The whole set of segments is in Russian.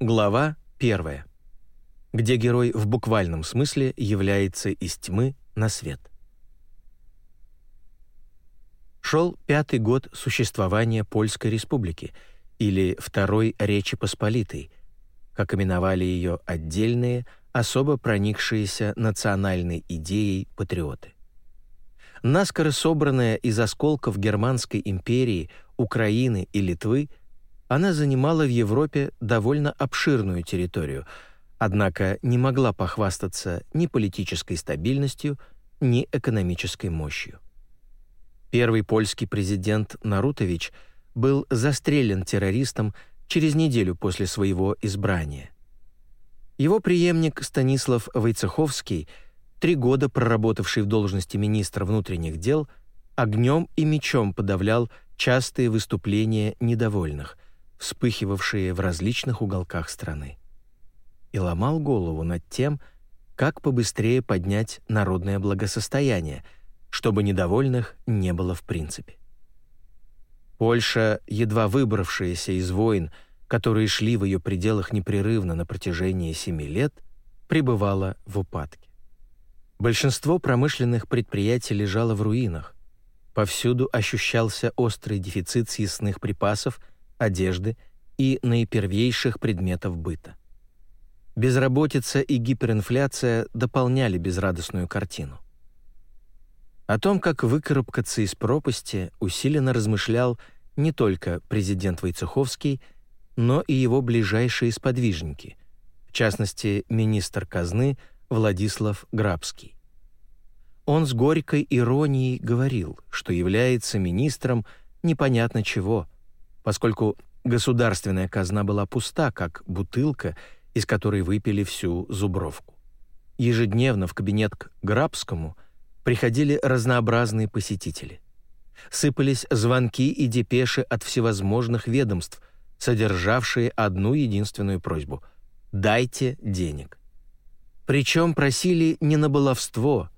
Глава 1. Где герой в буквальном смысле является из тьмы на свет. Шел пятый год существования Польской Республики или Второй Речи Посполитой, как именовали ее отдельные, особо проникшиеся национальной идеей патриоты. Наскоро собранная из осколков Германской империи, Украины и Литвы, она занимала в Европе довольно обширную территорию, однако не могла похвастаться ни политической стабильностью, ни экономической мощью. Первый польский президент Нарутович был застрелен террористом через неделю после своего избрания. Его преемник Станислав Войцеховский – три года проработавший в должности министра внутренних дел, огнем и мечом подавлял частые выступления недовольных, вспыхивавшие в различных уголках страны. И ломал голову над тем, как побыстрее поднять народное благосостояние, чтобы недовольных не было в принципе. Польша, едва выбравшаяся из войн, которые шли в ее пределах непрерывно на протяжении семи лет, пребывала в упадке. Большинство промышленных предприятий лежало в руинах. Повсюду ощущался острый дефицит съестных припасов, одежды и наипервейших предметов быта. Безработица и гиперинфляция дополняли безрадостную картину. О том, как выкарабкаться из пропасти, усиленно размышлял не только президент Войцеховский, но и его ближайшие сподвижники, в частности, министр казны – Владислав Грабский. Он с горькой иронией говорил, что является министром непонятно чего, поскольку государственная казна была пуста, как бутылка, из которой выпили всю зубровку. Ежедневно в кабинет к Грабскому приходили разнообразные посетители. Сыпались звонки и депеши от всевозможных ведомств, содержавшие одну единственную просьбу — «дайте денег». Причем просили не на баловство,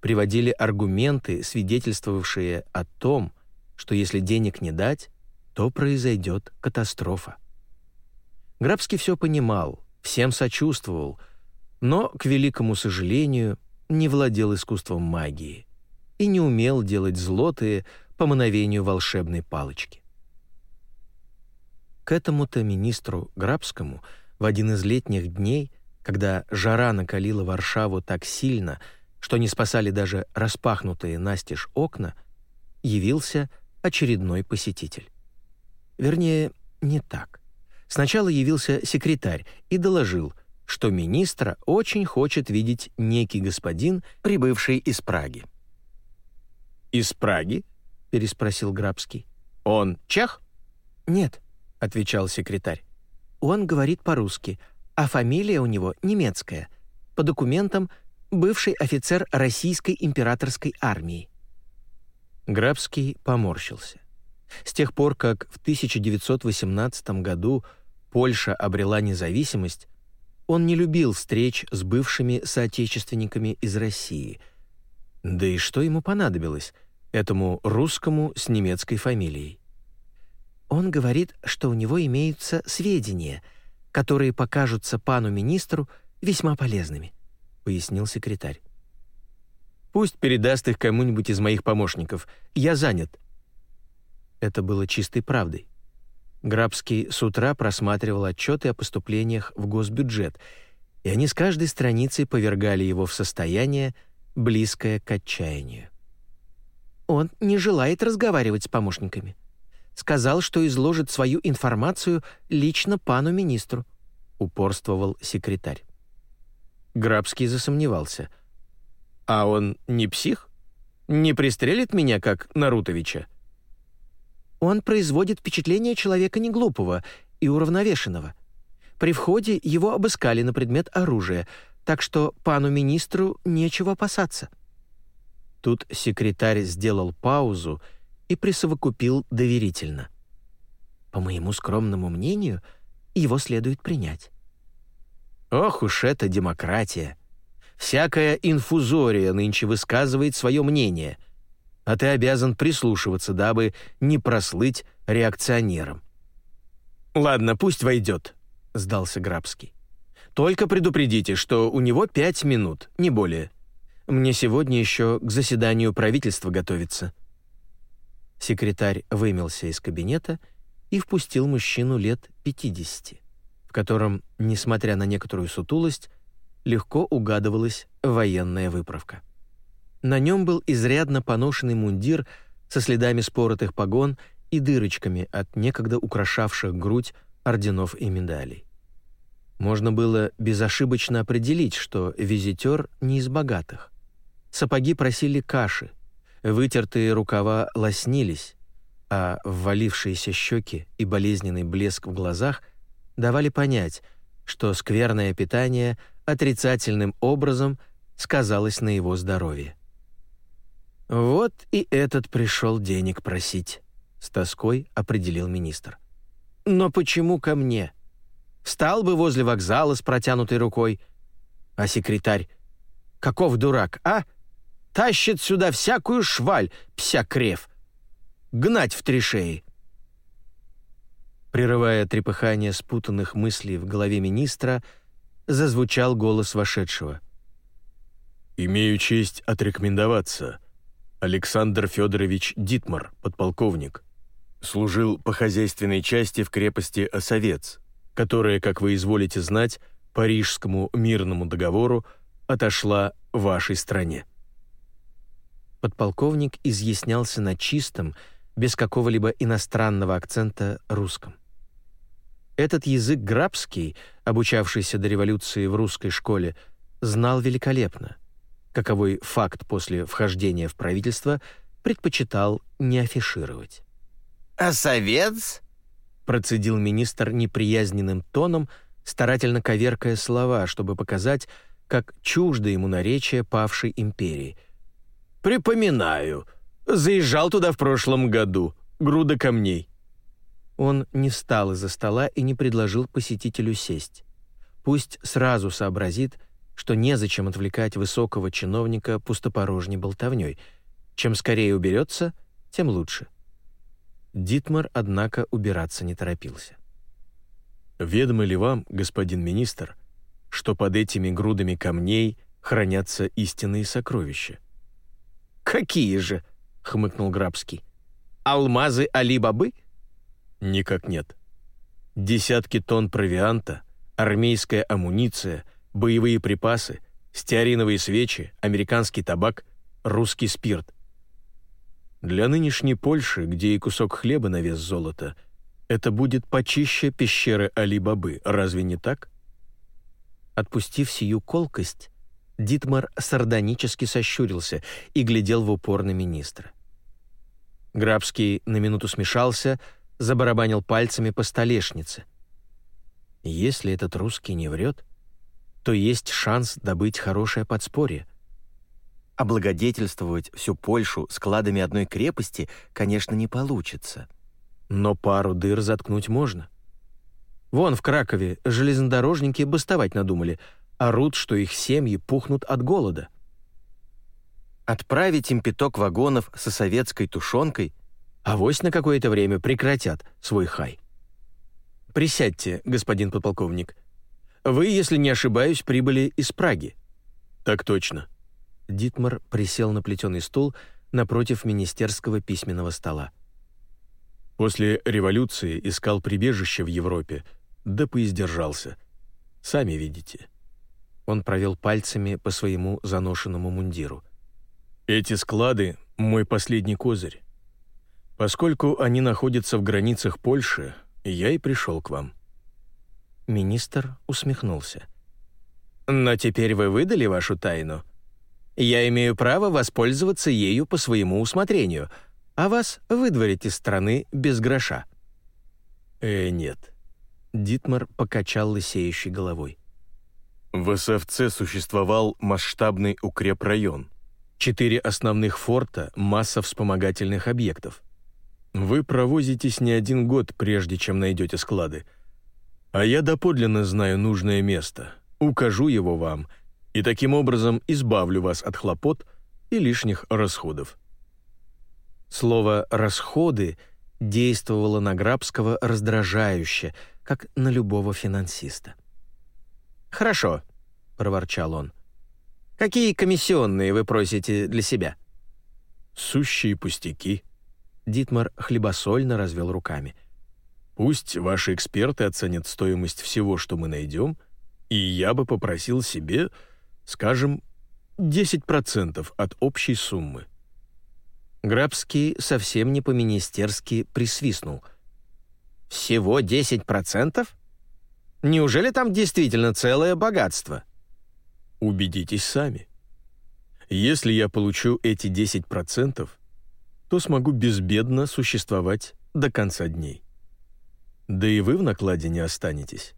приводили аргументы, свидетельствовавшие о том, что если денег не дать, то произойдет катастрофа. Грабский все понимал, всем сочувствовал, но, к великому сожалению, не владел искусством магии и не умел делать злотые по мановению волшебной палочки. К этому-то министру Грабскому в один из летних дней когда жара накалила Варшаву так сильно, что не спасали даже распахнутые настежь окна, явился очередной посетитель. Вернее, не так. Сначала явился секретарь и доложил, что министра очень хочет видеть некий господин, прибывший из Праги. «Из Праги?» — переспросил Грабский. «Он чех?» «Нет», — отвечал секретарь. «Он говорит по-русски, а фамилия у него немецкая, по документам бывший офицер российской императорской армии. Грабский поморщился. С тех пор, как в 1918 году Польша обрела независимость, он не любил встреч с бывшими соотечественниками из России. Да и что ему понадобилось, этому русскому с немецкой фамилией? Он говорит, что у него имеются сведения — которые покажутся пану министру весьма полезными», — пояснил секретарь. «Пусть передаст их кому-нибудь из моих помощников. Я занят». Это было чистой правдой. Грабский с утра просматривал отчеты о поступлениях в госбюджет, и они с каждой страницей повергали его в состояние, близкое к отчаянию. «Он не желает разговаривать с помощниками», сказал, что изложит свою информацию лично пану министру», — упорствовал секретарь. Грабский засомневался. «А он не псих? Не пристрелит меня, как Нарутовича?» «Он производит впечатление человека неглупого и уравновешенного. При входе его обыскали на предмет оружия, так что пану министру нечего опасаться». Тут секретарь сделал паузу и присовокупил доверительно. «По моему скромному мнению, его следует принять». «Ох уж эта демократия! Всякая инфузория нынче высказывает свое мнение, а ты обязан прислушиваться, дабы не прослыть реакционером». «Ладно, пусть войдет», — сдался Грабский. «Только предупредите, что у него пять минут, не более. Мне сегодня еще к заседанию правительства готовиться». Секретарь вымелся из кабинета и впустил мужчину лет 50, в котором, несмотря на некоторую сутулость, легко угадывалась военная выправка. На нем был изрядно поношенный мундир со следами споротых погон и дырочками от некогда украшавших грудь орденов и медалей. Можно было безошибочно определить, что визитер не из богатых. Сапоги просили каши, вытертые рукава лоснились, а ввалившиеся щеки и болезненный блеск в глазах давали понять, что скверное питание отрицательным образом сказалось на его здоровье. «Вот и этот пришел денег просить», — с тоской определил министр. «Но почему ко мне? Встал бы возле вокзала с протянутой рукой. А секретарь? Каков дурак, а? Тащит сюда всякую шваль, псякрев. Гнать в три шеи». Прерывая трепыхание спутанных мыслей в голове министра, зазвучал голос вошедшего. «Имею честь отрекомендоваться», Александр Федорович Дитмар, подполковник. Служил по хозяйственной части в крепости Осовец, которая, как вы изволите знать, Парижскому мирному договору отошла вашей стране. Подполковник изъяснялся на чистом, без какого-либо иностранного акцента русском. Этот язык грабский, обучавшийся до революции в русской школе, знал великолепно — каковой факт после вхождения в правительство предпочитал не афишировать. «А совет?» — процедил министр неприязненным тоном, старательно коверкая слова, чтобы показать, как чуждо ему наречие павшей империи. «Припоминаю. Заезжал туда в прошлом году. Груда камней». Он не встал из-за стола и не предложил посетителю сесть. Пусть сразу сообразит, что незачем отвлекать высокого чиновника пустопорожней болтовней. Чем скорее уберется, тем лучше. Дитмар, однако, убираться не торопился. «Ведомо ли вам, господин министр, что под этими грудами камней хранятся истинные сокровища?» «Какие же?» — хмыкнул Грабский. «Алмазы Али-Бабы?» «Никак нет. Десятки тонн провианта, армейская амуниция — боевые припасы, стеариновые свечи, американский табак, русский спирт. Для нынешней Польши, где и кусок хлеба на вес золота, это будет почище пещеры Али-Бабы, разве не так? Отпустив сию колкость, Дитмар сардонически сощурился и глядел в упор на министра. Грабский на минуту смешался, забарабанил пальцами по столешнице. Если этот русский не врет, то есть шанс добыть хорошее подспорье. Облагодетельствовать всю Польшу складами одной крепости, конечно, не получится. Но пару дыр заткнуть можно. Вон в Кракове железнодорожники бастовать надумали, орут, что их семьи пухнут от голода. Отправить им пяток вагонов со советской тушенкой, а вось на какое-то время прекратят свой хай. Присядьте, господин подполковник, — вы, если не ошибаюсь, прибыли из Праги». «Так точно». Дитмар присел на плетеный стул напротив министерского письменного стола. После революции искал прибежище в Европе, да поиздержался. Сами видите. Он провел пальцами по своему заношенному мундиру. Эти склады — мой последний козырь. Поскольку они находятся в границах Польши, я и пришел к вам. Министр усмехнулся. «Но теперь вы выдали вашу тайну. Я имею право воспользоваться ею по своему усмотрению, а вас выдворить из страны без гроша». «Э, нет». Дитмар покачал лысеющей головой. В СФЦ существовал масштабный укрепрайон. Четыре основных форта, масса вспомогательных объектов. Вы провозитесь не один год, прежде чем найдете склады — а я доподлинно знаю нужное место, укажу его вам и таким образом избавлю вас от хлопот и лишних расходов». Слово «расходы» действовала на Грабского раздражающе, как на любого финансиста. «Хорошо», — проворчал он. «Какие комиссионные вы просите для себя?» «Сущие пустяки». Дитмар хлебосольно развел руками. «Пусть ваши эксперты оценят стоимость всего, что мы найдем, и я бы попросил себе, скажем, 10% от общей суммы». Грабский совсем не по-министерски присвистнул. «Всего 10%? Неужели там действительно целое богатство?» Убедитесь сами. Если я получу эти 10%, то смогу безбедно существовать до конца дней. Да и вы в накладе не останетесь.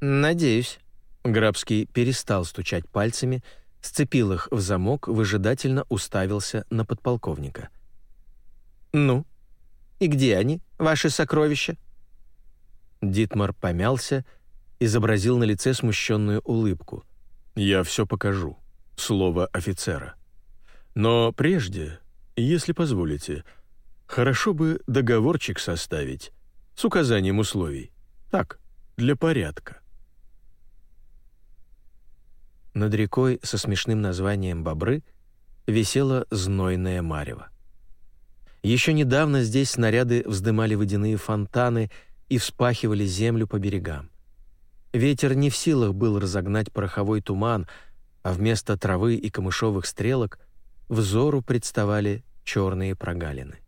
«Надеюсь». Грабский перестал стучать пальцами, сцепил их в замок, выжидательно уставился на подполковника. «Ну, и где они, ваши сокровища?» Дитмар помялся, изобразил на лице смущенную улыбку. «Я все покажу. Слово офицера. Но прежде, если позволите, хорошо бы договорчик составить с указанием условий. Так, для порядка». Над рекой со смешным названием «Бобры» висела знойная марево. Еще недавно здесь снаряды вздымали водяные фонтаны и вспахивали землю по берегам. Ветер не в силах был разогнать пороховой туман, а вместо травы и камышовых стрелок взору представали черные прогалины.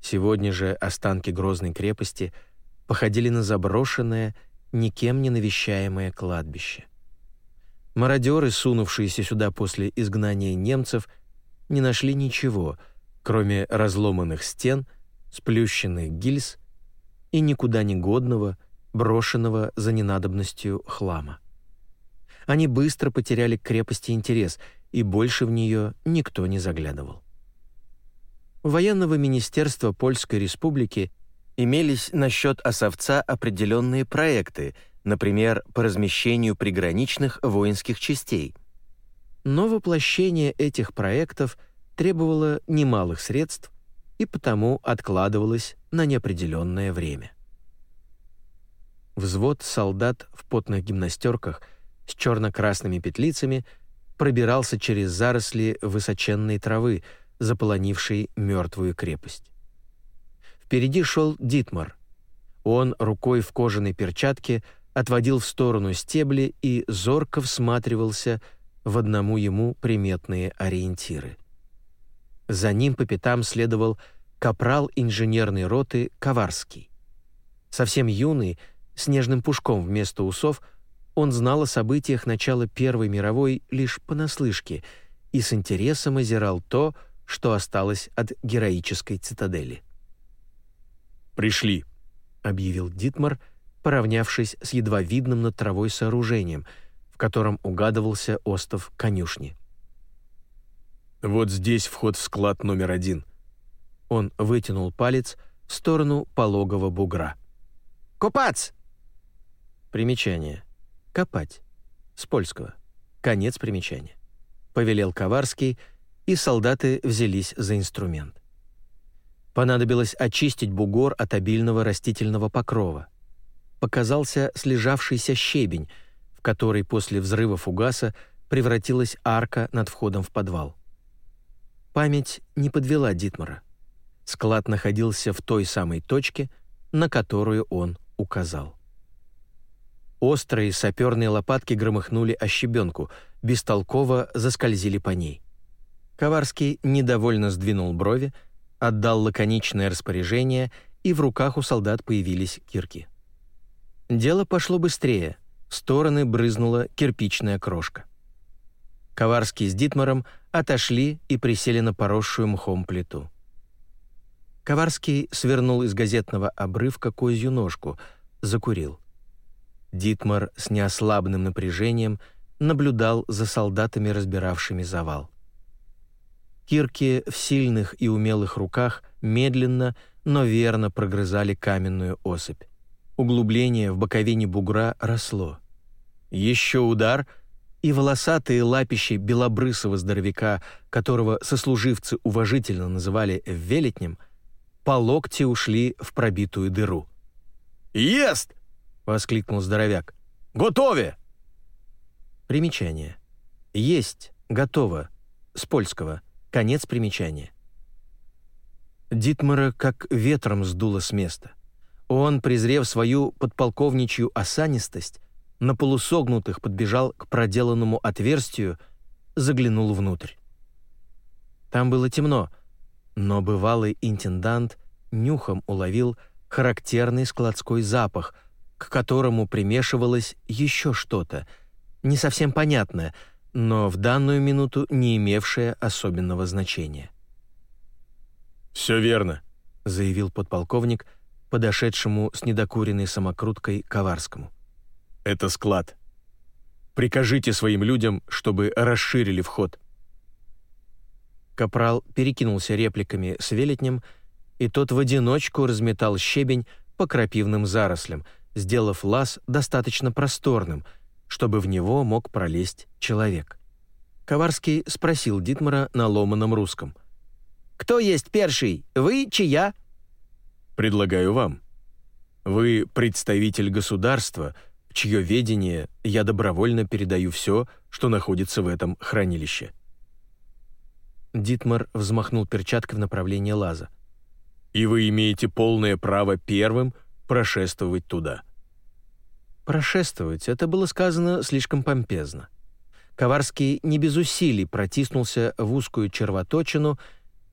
Сегодня же останки грозной крепости походили на заброшенное, никем не навещаемое кладбище. Мародеры, сунувшиеся сюда после изгнания немцев, не нашли ничего, кроме разломанных стен, сплющенных гильз и никуда не годного, брошенного за ненадобностью хлама. Они быстро потеряли к крепости интерес, и больше в нее никто не заглядывал. У военного министерства Польской республики имелись насчет Осовца определенные проекты — например, по размещению приграничных воинских частей. Но воплощение этих проектов требовало немалых средств и потому откладывалось на неопределенное время. Взвод солдат в потных гимнастерках с черно-красными петлицами пробирался через заросли высоченной травы, заполонившей мертвую крепость. Впереди шел Дитмар. Он рукой в кожаной перчатке отводил в сторону стебли и зорко всматривался в одному ему приметные ориентиры. За ним по пятам следовал капрал инженерной роты Коварский. Совсем юный, с нежным пушком вместо усов, он знал о событиях начала Первой мировой лишь понаслышке и с интересом озирал то, что осталось от героической цитадели. «Пришли», — объявил Дитмар, — поравнявшись с едва видным над травой сооружением, в котором угадывался остов конюшни. «Вот здесь вход в склад номер один». Он вытянул палец в сторону пологого бугра. «Купац!» Примечание. «Копать». С польского. Конец примечания. Повелел Коварский, и солдаты взялись за инструмент. Понадобилось очистить бугор от обильного растительного покрова — показался слежавшийся щебень, в который после взрыва фугаса превратилась арка над входом в подвал. Память не подвела Дитмара. Склад находился в той самой точке, на которую он указал. Острые саперные лопатки громыхнули о щебенку, бестолково заскользили по ней. Коварский недовольно сдвинул брови, отдал лаконичное распоряжение, и в руках у солдат появились кирки. Дело пошло быстрее. В стороны брызнула кирпичная крошка. Коварский с Дитмаром отошли и присели на поросшую мхом плиту. Коварский свернул из газетного обрывка козью ножку, закурил. Дитмар с неослабным напряжением наблюдал за солдатами, разбиравшими завал. Кирки в сильных и умелых руках медленно, но верно прогрызали каменную осыпь. Углубление в боковине бугра росло. Еще удар, и волосатые лапищи белобрысого здоровяка, которого сослуживцы уважительно называли «велетнем», по локти ушли в пробитую дыру. «Ест!» — воскликнул здоровяк. «Готове!» Примечание. «Есть, готово» с польского. Конец примечания. Дитмара как ветром сдуло с места. Он, презрев свою подполковничью осанистость, на полусогнутых подбежал к проделанному отверстию, заглянул внутрь. Там было темно, но бывалый интендант нюхом уловил характерный складской запах, к которому примешивалось еще что-то, не совсем понятное, но в данную минуту не имевшее особенного значения. «Все верно», — заявил подполковник, подошедшему с недокуренной самокруткой Коварскому. «Это склад. Прикажите своим людям, чтобы расширили вход». Капрал перекинулся репликами с велетнем, и тот в одиночку разметал щебень по крапивным зарослям, сделав лаз достаточно просторным, чтобы в него мог пролезть человек. Коварский спросил Дитмара на ломаном русском. «Кто есть перший? Вы, чья?» «Предлагаю вам. Вы представитель государства, в чье ведение я добровольно передаю все, что находится в этом хранилище. Дитмар взмахнул перчаткой в направлении лаза. «И вы имеете полное право первым прошествовать туда». «Прошествовать» — это было сказано слишком помпезно. Коварский не без усилий протиснулся в узкую червоточину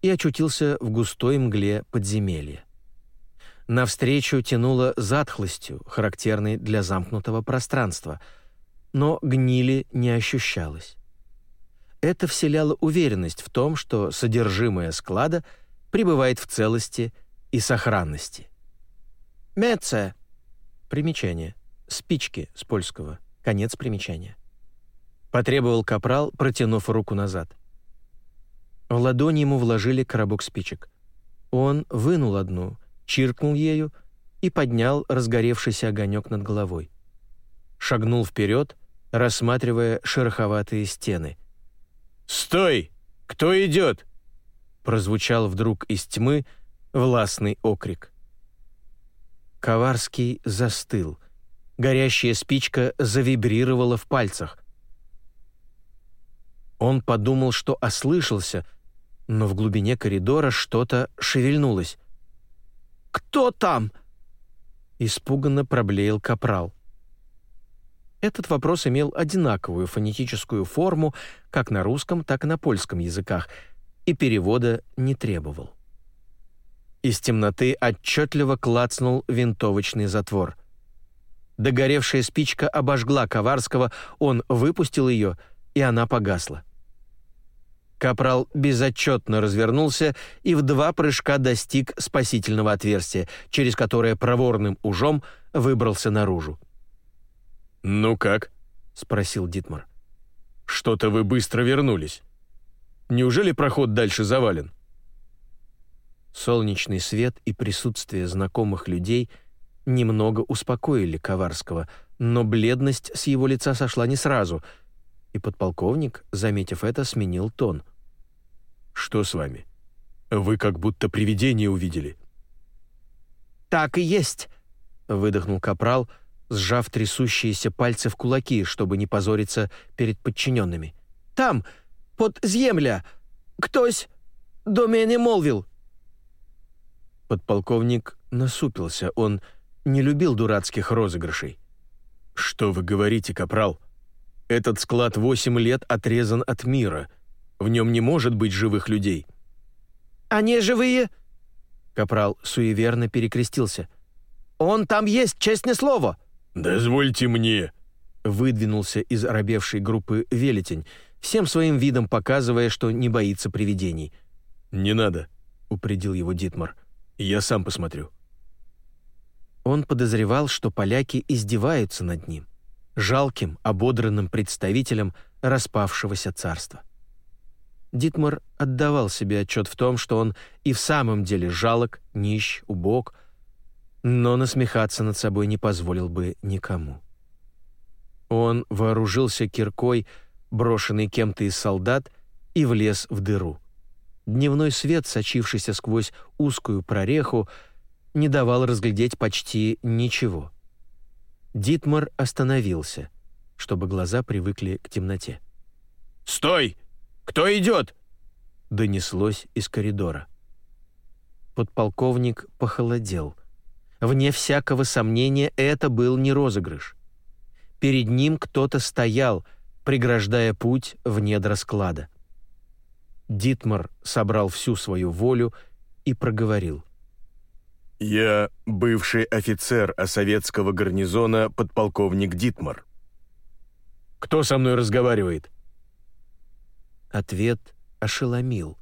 и очутился в густой мгле подземелья. Навстречу тянуло затхлостью, характерной для замкнутого пространства, но гнили не ощущалось. Это вселяло уверенность в том, что содержимое склада пребывает в целости и сохранности. «Меце» — примечание, спички с польского, конец примечания. Потребовал капрал, протянув руку назад. В ладони ему вложили коробок спичек. Он вынул одну, чиркнул ею и поднял разгоревшийся огонек над головой. Шагнул вперед, рассматривая шероховатые стены — «Стой! Кто идет?» Прозвучал вдруг из тьмы властный окрик. Коварский застыл. Горящая спичка завибрировала в пальцах. Он подумал, что ослышался, но в глубине коридора что-то шевельнулось. «Кто там?» Испуганно проблеял капрал. Этот вопрос имел одинаковую фонетическую форму как на русском, так и на польском языках, и перевода не требовал. Из темноты отчетливо клацнул винтовочный затвор. Догоревшая спичка обожгла Коварского, он выпустил ее, и она погасла. Капрал безотчетно развернулся и в два прыжка достиг спасительного отверстия, через которое проворным ужом выбрался наружу. «Ну как?» — спросил Дитмар. «Что-то вы быстро вернулись. Неужели проход дальше завален?» Солнечный свет и присутствие знакомых людей немного успокоили Коварского, но бледность с его лица сошла не сразу, и подполковник, заметив это, сменил тон. «Что с вами? Вы как будто привидение увидели». «Так и есть», — выдохнул Капрал, — сжав трясущиеся пальцы в кулаки, чтобы не позориться перед подчиненными. «Там, под земля, ктось до меня молвил». Подполковник насупился, он не любил дурацких розыгрышей. «Что вы говорите, капрал? Этот склад восемь лет отрезан от мира. В нем не может быть живых людей». «Они живые?» Капрал суеверно перекрестился. «Он там есть, честное слово!» «Дозвольте мне!» Выдвинулся из оробевшей группы велетень, всем своим видом показывая, что не боится привидений. «Не надо», — упредил его Дитмар. «Я сам посмотрю». Он подозревал, что поляки издеваются над ним, жалким, ободранным представителем распавшегося царства. Дитмар отдавал себе отчет в том, что он и в самом деле жалок, нищ, убог — но насмехаться над собой не позволил бы никому. Он вооружился киркой, брошенной кем-то из солдат, и влез в дыру. Дневной свет, сочившийся сквозь узкую прореху, не давал разглядеть почти ничего. Дитмар остановился, чтобы глаза привыкли к темноте. «Стой! Кто идет?» — донеслось из коридора. Подполковник похолодел. Вне всякого сомнения, это был не розыгрыш. Перед ним кто-то стоял, преграждая путь в недра склада. Дитмар собрал всю свою волю и проговорил. «Я бывший офицер советского гарнизона подполковник Дитмар». «Кто со мной разговаривает?» Ответ ошеломил.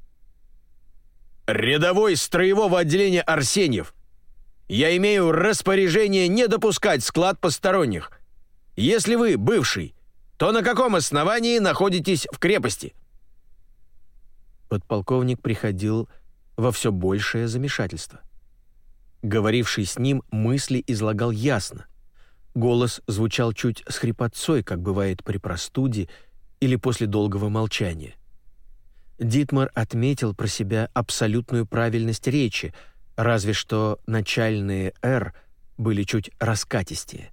«Рядовой строевого отделения Арсеньев. Я имею распоряжение не допускать склад посторонних. Если вы бывший, то на каком основании находитесь в крепости?» Подполковник приходил во все большее замешательство. Говоривший с ним мысли излагал ясно. Голос звучал чуть с хрипотцой, как бывает при простуде или после долгого молчания. Дитмар отметил про себя абсолютную правильность речи, разве что начальные «р» были чуть раскатистее.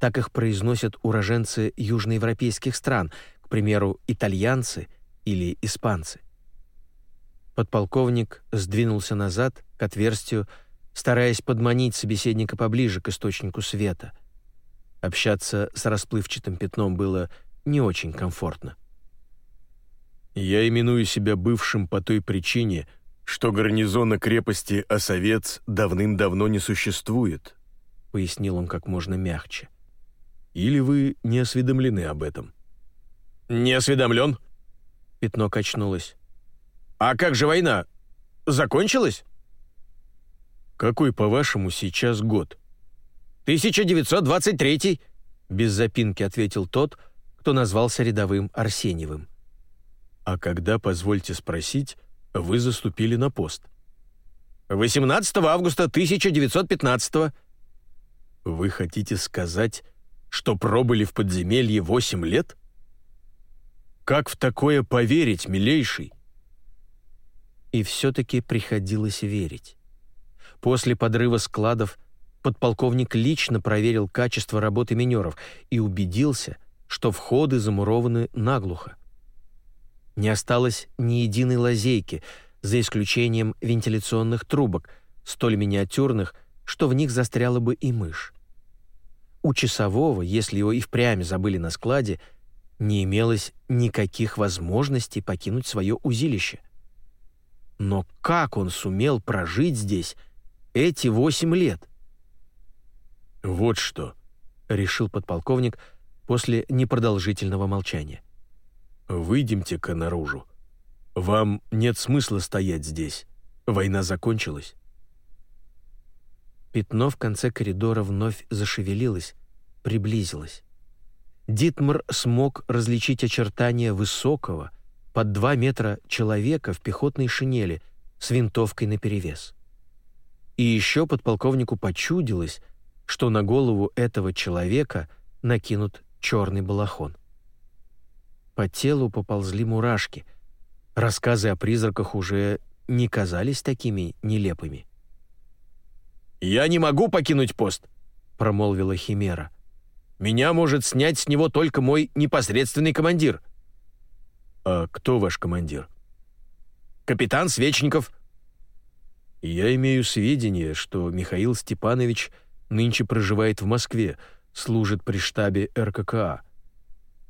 Так их произносят уроженцы южноевропейских стран, к примеру, итальянцы или испанцы. Подполковник сдвинулся назад к отверстию, стараясь подманить собеседника поближе к источнику света. Общаться с расплывчатым пятном было не очень комфортно. «Я именую себя бывшим по той причине, что гарнизона крепости Осовец давным-давно не существует», — пояснил он как можно мягче. «Или вы не осведомлены об этом?» «Не осведомлен?» Пятно качнулось. «А как же война? Закончилась?» «Какой, по-вашему, сейчас год?» «1923», — без запинки ответил тот, кто назвался рядовым Арсеньевым. «А когда, позвольте спросить, вы заступили на пост?» «18 августа 1915 «Вы хотите сказать, что пробыли в подземелье восемь лет?» «Как в такое поверить, милейший?» И все-таки приходилось верить. После подрыва складов подполковник лично проверил качество работы минеров и убедился, что входы замурованы наглухо. Не осталось ни единой лазейки, за исключением вентиляционных трубок, столь миниатюрных, что в них застряла бы и мышь. У часового, если его и впрямь забыли на складе, не имелось никаких возможностей покинуть свое узилище. Но как он сумел прожить здесь эти восемь лет? «Вот что», — решил подполковник после непродолжительного молчания. «Выйдемте-ка наружу. Вам нет смысла стоять здесь. Война закончилась». Пятно в конце коридора вновь зашевелилось, приблизилось. Дитмар смог различить очертания высокого, под два метра человека в пехотной шинели с винтовкой наперевес. И еще подполковнику почудилось, что на голову этого человека накинут черный балахон. По телу поползли мурашки. Рассказы о призраках уже не казались такими нелепыми. «Я не могу покинуть пост», — промолвила Химера. «Меня может снять с него только мой непосредственный командир». «А кто ваш командир?» «Капитан Свечников». «Я имею сведения, что Михаил Степанович нынче проживает в Москве, служит при штабе РККА.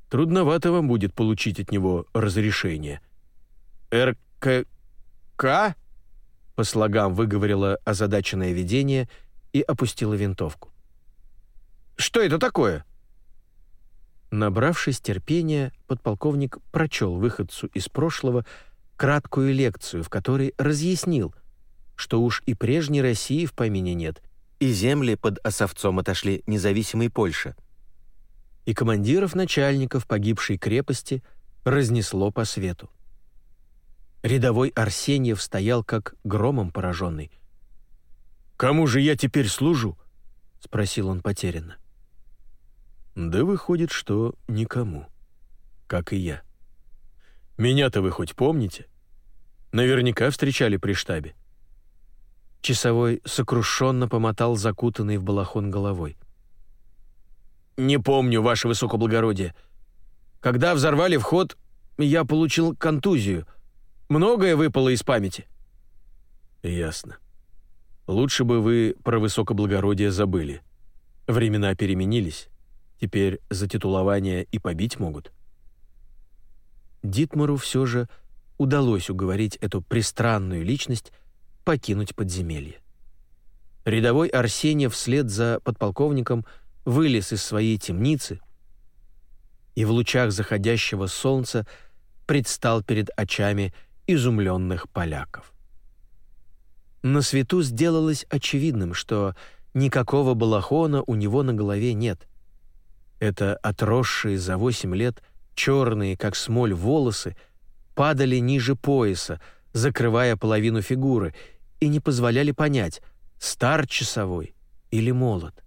Трудновато вам будет получить от него разрешение». «РКК?» По слогам выговорила озадаченное видение и опустила винтовку. «Что это такое?» Набравшись терпения, подполковник прочел выходцу из прошлого краткую лекцию, в которой разъяснил, что уж и прежней России в помине нет, и земли под Осовцом отошли независимой Польше. И командиров начальников погибшей крепости разнесло по свету. Рядовой Арсеньев стоял как громом пораженный. «Кому же я теперь служу?» — спросил он потерянно. Да выходит, что никому. Как и я. Меня-то вы хоть помните? Наверняка встречали при штабе. Часовой сокрушенно помотал закутанный в балахон головой. «Не помню, ваше высокоблагородие. Когда взорвали вход, я получил контузию. Многое выпало из памяти». «Ясно. Лучше бы вы про высокоблагородие забыли. Времена переменились. Теперь за титулование и побить могут». Дитмару все же удалось уговорить эту пристранную личность покинуть подземелье. Рядовой Арсеньев вслед за подполковником вылез из своей темницы и в лучах заходящего солнца предстал перед очами изумленных поляков. На свету сделалось очевидным, что никакого балахона у него на голове нет. Это отросшие за восемь лет черные, как смоль, волосы падали ниже пояса, закрывая половину фигуры, и не позволяли понять, стар часовой или молод.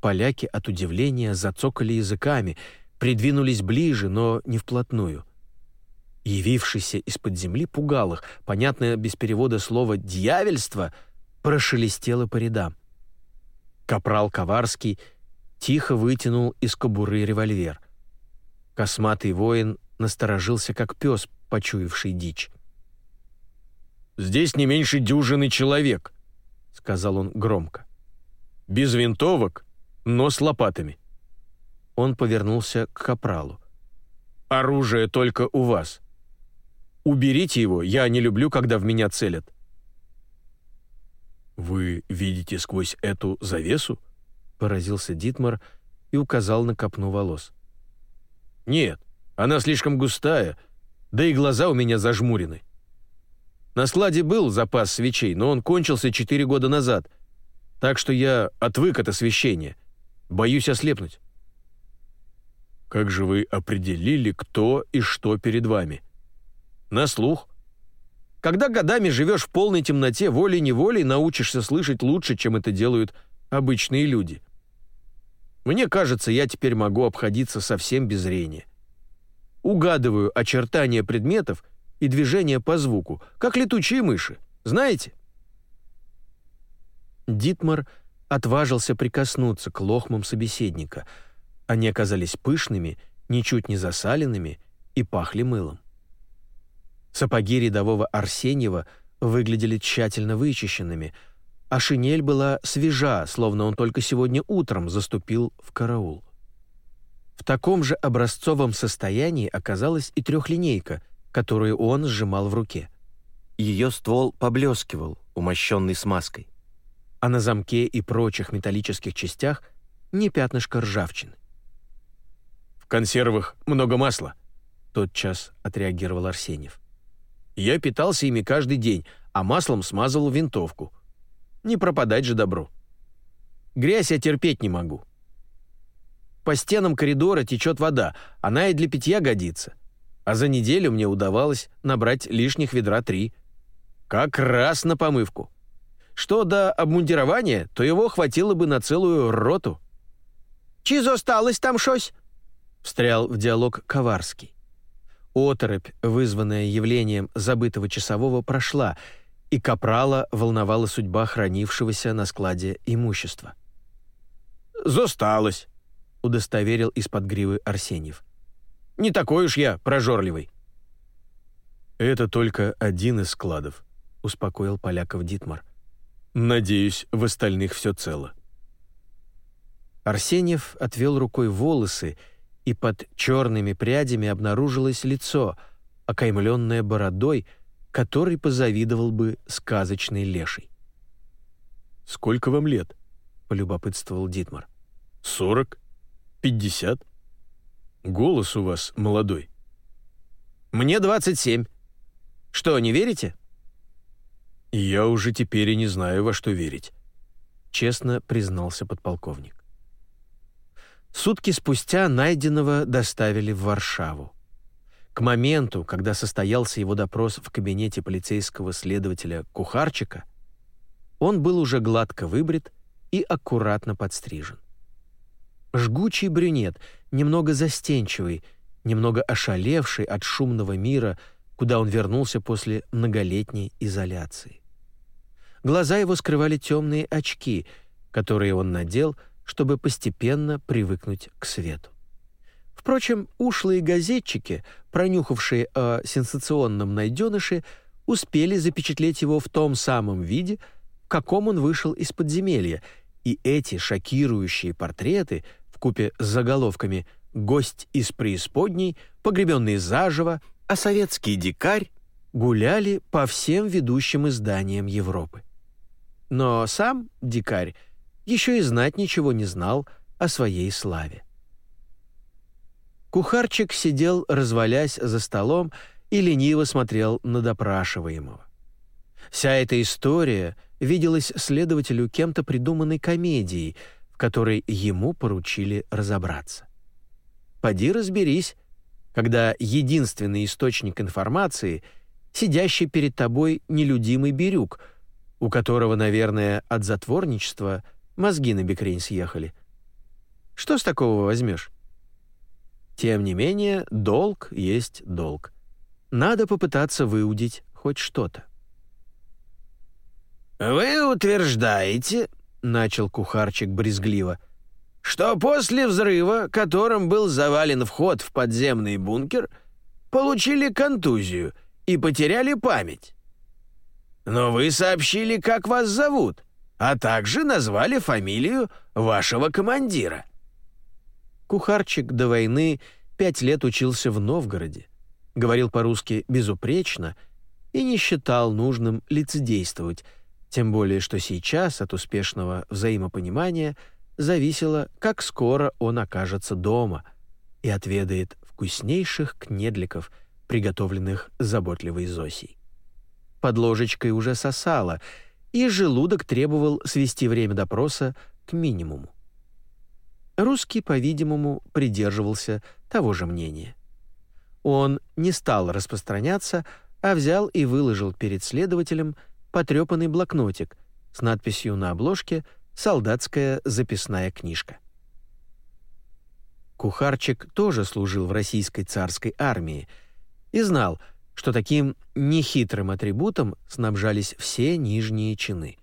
Поляки от удивления зацокали языками, придвинулись ближе, но не вплотную. Явившийся из-под земли пугал их, понятное без перевода слово «дьявельство» прошелестело по рядам. Капрал Коварский тихо вытянул из кобуры револьвер. Косматый воин насторожился, как пес, почуявший дичь. «Здесь не меньше дюжины человек», — сказал он громко. «Без винтовок, но с лопатами». Он повернулся к капралу. «Оружие только у вас. Уберите его, я не люблю, когда в меня целят». «Вы видите сквозь эту завесу?» — поразился Дитмар и указал на копну волос. «Нет, она слишком густая, да и глаза у меня зажмурены. На складе был запас свечей, но он кончился четыре года назад, так что я отвык от освещения. Боюсь ослепнуть». «Как же вы определили, кто и что перед вами?» «На слух. Когда годами живешь в полной темноте, волей-неволей научишься слышать лучше, чем это делают обычные люди. Мне кажется, я теперь могу обходиться совсем без зрения угадываю очертания предметов и движения по звуку, как летучие мыши. Знаете?» Дитмар отважился прикоснуться к лохмам собеседника. Они оказались пышными, ничуть не засаленными и пахли мылом. Сапоги рядового Арсеньева выглядели тщательно вычищенными, а шинель была свежа, словно он только сегодня утром заступил в караул. В таком же образцовом состоянии оказалась и трехлинейка, которую он сжимал в руке. Ее ствол поблескивал, умощенный смазкой. А на замке и прочих металлических частях не пятнышко ржавчины. «В консервах много масла», — тотчас отреагировал Арсеньев. «Я питался ими каждый день, а маслом смазывал винтовку. Не пропадать же добро. Грязь я терпеть не могу по стенам коридора течет вода, она и для питья годится. А за неделю мне удавалось набрать лишних ведра три. Как раз на помывку. Что до обмундирования, то его хватило бы на целую роту. «Чи зосталось там шось?» — встрял в диалог Коварский. Оторопь, вызванная явлением забытого часового, прошла, и Капрала волновала судьба хранившегося на складе имущества. «Зосталось», — удостоверил из-под гривы Арсеньев. «Не такой уж я прожорливый». «Это только один из складов», — успокоил поляков Дитмар. «Надеюсь, в остальных все цело». Арсеньев отвел рукой волосы, и под черными прядями обнаружилось лицо, окаймленное бородой, который позавидовал бы сказочный леший. «Сколько вам лет?» — полюбопытствовал Дитмар. «Сорок?» Пятьдесят? Голос у вас молодой. Мне двадцать семь. Что, не верите? Я уже теперь и не знаю, во что верить. Честно признался подполковник. Сутки спустя найденного доставили в Варшаву. К моменту, когда состоялся его допрос в кабинете полицейского следователя Кухарчика, он был уже гладко выбрит и аккуратно подстрижен. Жгучий брюнет, немного застенчивый, немного ошалевший от шумного мира, куда он вернулся после многолетней изоляции. Глаза его скрывали темные очки, которые он надел, чтобы постепенно привыкнуть к свету. Впрочем, ушлые газетчики, пронюхавшие о сенсационном найденыше, успели запечатлеть его в том самом виде, в каком он вышел из подземелья, и эти шокирующие портреты в купе с заголовками «Гость из преисподней», «Погребенный заживо», а советский дикарь гуляли по всем ведущим изданиям Европы. Но сам дикарь еще и знать ничего не знал о своей славе. Кухарчик сидел, развалясь за столом, и лениво смотрел на допрашиваемого. Вся эта история виделась следователю кем-то придуманной комедией, в которой ему поручили разобраться. «Поди разберись», когда единственный источник информации — сидящий перед тобой нелюдимый Бирюк, у которого, наверное, от затворничества мозги на бекрень съехали. Что с такого возьмешь? Тем не менее, долг есть долг. Надо попытаться выудить хоть что-то. «Вы утверждаете, — начал кухарчик брезгливо, — что после взрыва, которым был завален вход в подземный бункер, получили контузию и потеряли память. Но вы сообщили, как вас зовут, а также назвали фамилию вашего командира». Кухарчик до войны пять лет учился в Новгороде, говорил по-русски безупречно и не считал нужным лицедействовать, тем более что сейчас от успешного взаимопонимания зависело, как скоро он окажется дома и отведает вкуснейших кнедликов, приготовленных заботливой Зосей. Под ложечкой уже сосало, и желудок требовал свести время допроса к минимуму. Русский, по-видимому, придерживался того же мнения. Он не стал распространяться, а взял и выложил перед следователем потрепанный блокнотик с надписью на обложке «Солдатская записная книжка». Кухарчик тоже служил в российской царской армии и знал, что таким нехитрым атрибутом снабжались все нижние чины.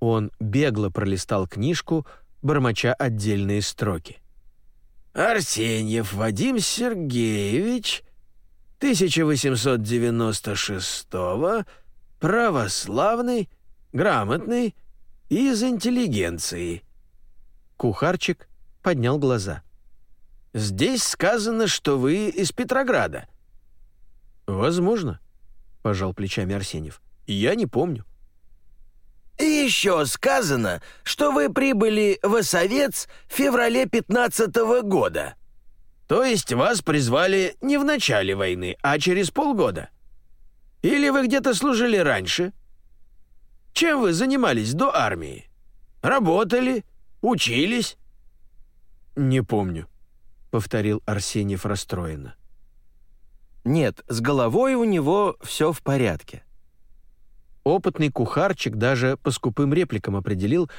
Он бегло пролистал книжку, бормоча отдельные строки. «Арсеньев Вадим Сергеевич, 1896-го, православный, грамотный, из интеллигенции». Кухарчик поднял глаза. «Здесь сказано, что вы из Петрограда». «Возможно», — пожал плечами Арсеньев. «Я не помню». И еще сказано, что вы прибыли в Осовец в феврале 15 -го года. То есть вас призвали не в начале войны, а через полгода. Или вы где-то служили раньше? Чем вы занимались до армии? Работали? Учились?» «Не помню», — повторил Арсеньев расстроенно. Нет, с головой у него все в порядке. Опытный кухарчик даже по скупым репликам определил,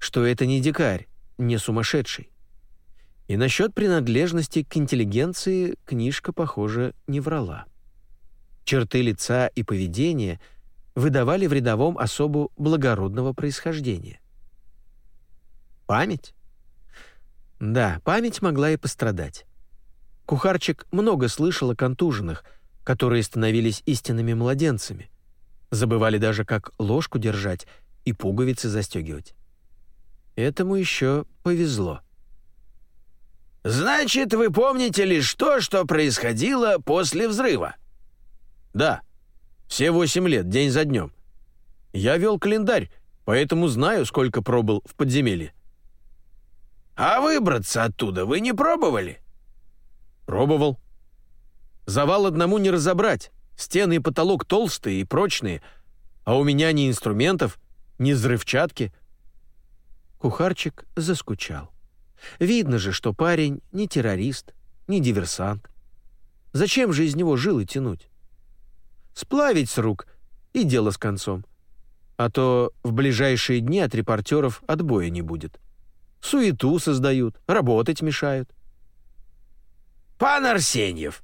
что это не дикарь, не сумасшедший. И насчет принадлежности к интеллигенции книжка, похоже, не врала. Черты лица и поведения выдавали в рядовом особу благородного происхождения. Память? Да, память могла и пострадать. Кухарчик много слышал о контуженных, которые становились истинными младенцами, Забывали даже, как ложку держать и пуговицы застегивать. Этому еще повезло. «Значит, вы помните лишь то, что происходило после взрыва?» «Да. Все восемь лет, день за днем. Я вел календарь, поэтому знаю, сколько пробыл в подземелье». «А выбраться оттуда вы не пробовали?» «Пробовал. Завал одному не разобрать. Стены и потолок толстые и прочные, а у меня ни инструментов, ни взрывчатки. Кухарчик заскучал. Видно же, что парень не террорист, не диверсант. Зачем же из него жилы тянуть? Сплавить с рук и дело с концом. А то в ближайшие дни от репортеров отбоя не будет. Суету создают, работать мешают. «Пан Арсеньев,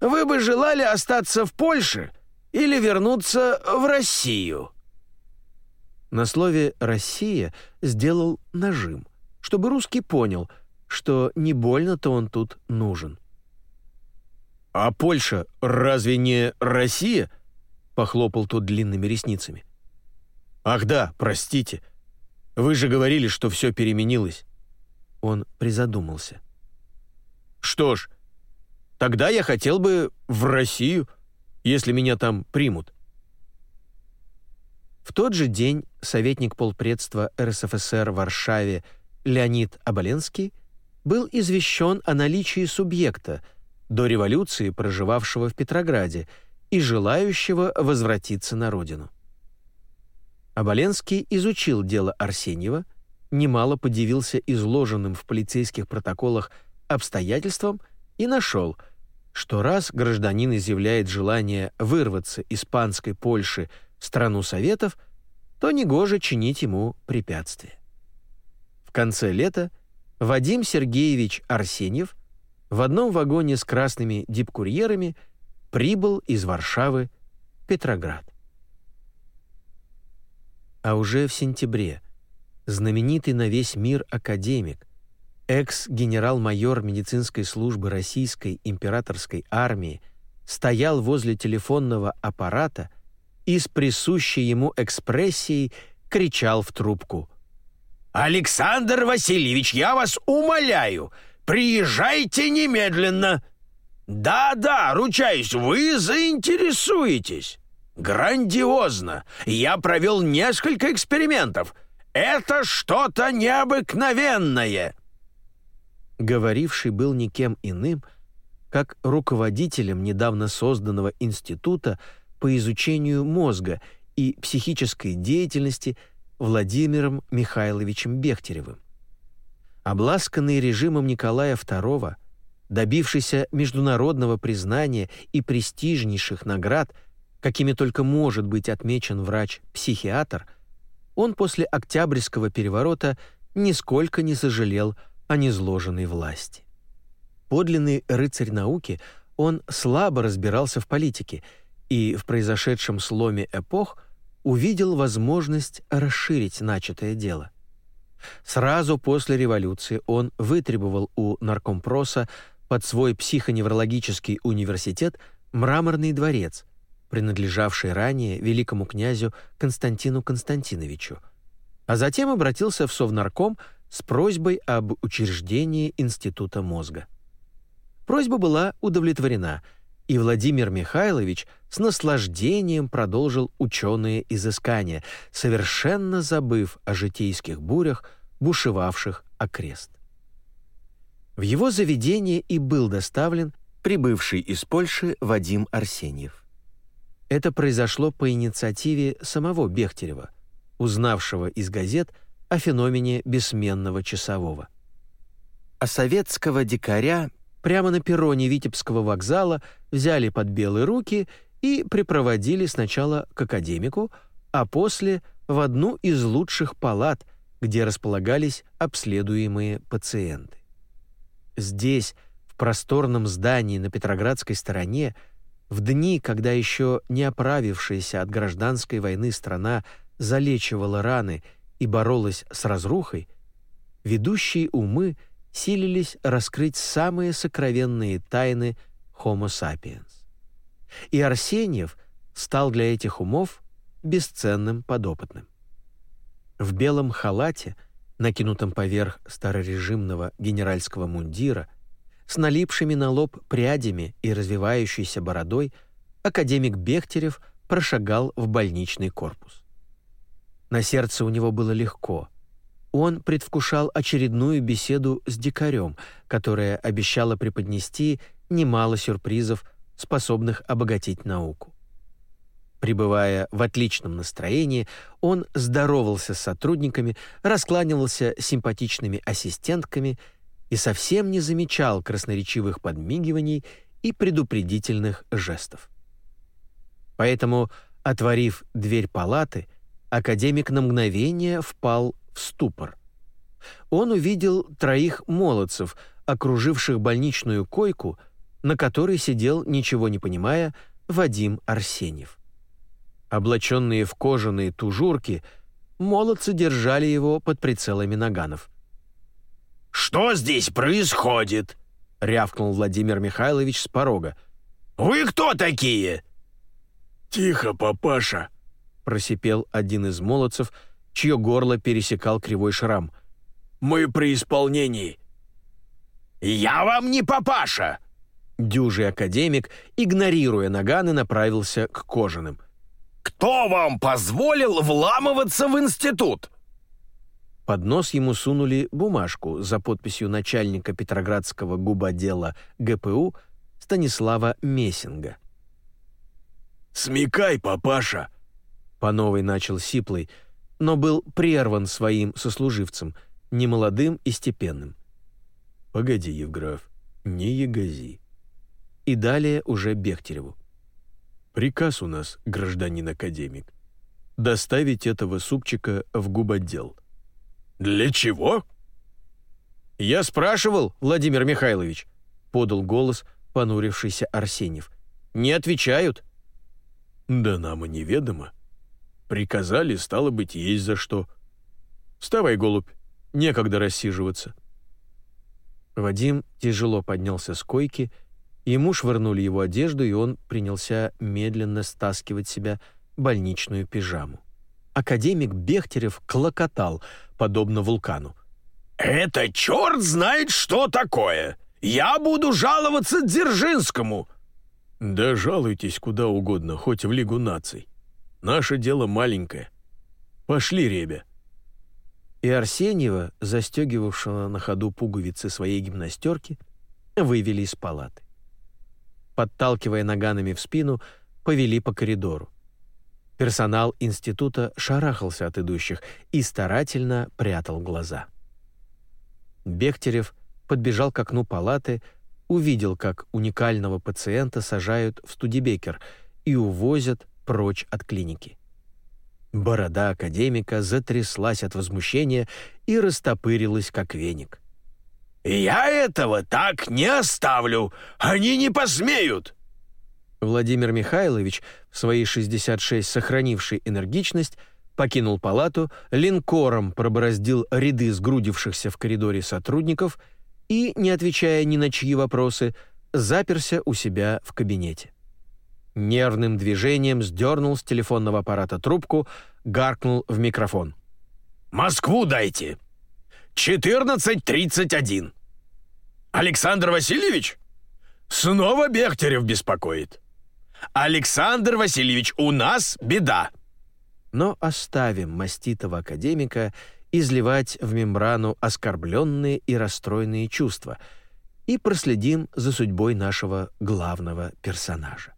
вы бы желали остаться в Польше или вернуться в Россию?» На слове «Россия» сделал нажим, чтобы русский понял, что не больно-то он тут нужен. «А Польша разве не Россия?» — похлопал тот длинными ресницами. «Ах да, простите. Вы же говорили, что все переменилось». Он призадумался. «Что ж, тогда я хотел бы в Россию, если меня там примут». В тот же день советник полпредства РСФСР в Варшаве Леонид Аболенский был извещен о наличии субъекта, до революции проживавшего в Петрограде и желающего возвратиться на родину. Аболенский изучил дело Арсеньева, немало подивился изложенным в полицейских протоколах обстоятельствам и нашел, что раз гражданин изъявляет желание вырваться из панской Польши в страну Советов, то негоже чинить ему препятствия. В конце лета Вадим Сергеевич Арсеньев в одном вагоне с красными дипкурьерами прибыл из Варшавы Петроград. А уже в сентябре знаменитый на весь мир академик, экс-генерал-майор медицинской службы Российской императорской армии стоял возле телефонного аппарата и с присущей ему экспрессией кричал в трубку. «Александр Васильевич, я вас умоляю, приезжайте немедленно!» «Да-да, ручаюсь, вы заинтересуетесь!» «Грандиозно! Я провел несколько экспериментов. Это что-то необыкновенное!» Говоривший был никем иным, как руководителем недавно созданного института по изучению мозга и психической деятельности Владимиром Михайловичем Бехтеревым. Обласканный режимом Николая II, добившийся международного признания и престижнейших наград, какими только может быть отмечен врач-психиатр, он после Октябрьского переворота нисколько не сожалел о низложенной власти. Подлинный рыцарь науки, он слабо разбирался в политике и в произошедшем сломе эпох – увидел возможность расширить начатое дело. Сразу после революции он вытребовал у наркомпроса под свой психоневрологический университет мраморный дворец, принадлежавший ранее великому князю Константину Константиновичу, а затем обратился в Совнарком с просьбой об учреждении Института мозга. Просьба была удовлетворена – и Владимир Михайлович с наслаждением продолжил ученые изыскания, совершенно забыв о житейских бурях, бушевавших окрест. В его заведение и был доставлен прибывший из Польши Вадим Арсеньев. Это произошло по инициативе самого Бехтерева, узнавшего из газет о феномене бессменного часового. А советского дикаря прямо на перроне Витебского вокзала взяли под белые руки и припроводили сначала к академику, а после в одну из лучших палат, где располагались обследуемые пациенты. Здесь, в просторном здании на Петроградской стороне, в дни, когда еще не оправившаяся от гражданской войны страна залечивала раны и боролась с разрухой, ведущие умы – силились раскрыть самые сокровенные тайны Homo sapiens. И Арсеньев стал для этих умов бесценным подопытным. В белом халате, накинутом поверх старорежимного генеральского мундира, с налипшими на лоб прядями и развивающейся бородой, академик Бехтерев прошагал в больничный корпус. На сердце у него было легко — он предвкушал очередную беседу с дикарем, которая обещала преподнести немало сюрпризов, способных обогатить науку. Пребывая в отличном настроении, он здоровался с сотрудниками, раскланивался симпатичными ассистентками и совсем не замечал красноречивых подмигиваний и предупредительных жестов. Поэтому, отворив дверь палаты, академик на мгновение впал в ступор. Он увидел троих молодцев, окруживших больничную койку, на которой сидел, ничего не понимая, Вадим Арсеньев. Облаченные в кожаные тужурки, молодцы держали его под прицелами наганов. «Что здесь происходит?» — рявкнул Владимир Михайлович с порога. «Вы кто такие?» «Тихо, папаша!» — просипел один из молодцев, чье горло пересекал кривой шрам. «Мы при исполнении!» «Я вам не папаша!» Дюжий академик, игнорируя наганы, направился к кожаным. «Кто вам позволил вламываться в институт?» Под нос ему сунули бумажку за подписью начальника Петроградского губодела ГПУ Станислава Мессинга. «Смекай, папаша!» По новой начал Сиплый, но был прерван своим сослуживцем, немолодым и степенным. «Погоди, Евграф, не ягози». И далее уже Бехтереву. «Приказ у нас, гражданин-академик, доставить этого супчика в губотдел». «Для чего?» «Я спрашивал, Владимир Михайлович», — подал голос понурившийся Арсеньев. «Не отвечают». «Да нам и неведомо. Приказали, стало быть, есть за что. Вставай, голубь, некогда рассиживаться». Вадим тяжело поднялся с койки, ему швырнули его одежду, и он принялся медленно стаскивать себя больничную пижаму. Академик Бехтерев клокотал, подобно вулкану. «Это черт знает, что такое! Я буду жаловаться Дзержинскому!» «Да жалуйтесь куда угодно, хоть в Лигу наций. Наше дело маленькое. Пошли, ребя!» и Арсеньева, застегивавшего на ходу пуговицы своей гимнастерки, вывели из палаты. Подталкивая наганами в спину, повели по коридору. Персонал института шарахался от идущих и старательно прятал глаза. Бехтерев подбежал к окну палаты, увидел, как уникального пациента сажают в студибекер и увозят прочь от клиники. Борода академика затряслась от возмущения и растопырилась, как веник. «Я этого так не оставлю! Они не посмеют!» Владимир Михайлович, в свои 66 сохранивший энергичность, покинул палату, линкором пробороздил ряды сгрудившихся в коридоре сотрудников и, не отвечая ни на чьи вопросы, заперся у себя в кабинете. Нервным движением сдернул с телефонного аппарата трубку, гаркнул в микрофон. «Москву дайте! 14.31! Александр Васильевич? Снова Бехтерев беспокоит. Александр Васильевич, у нас беда!» Но оставим маститого академика изливать в мембрану оскорбленные и расстроенные чувства и проследим за судьбой нашего главного персонажа.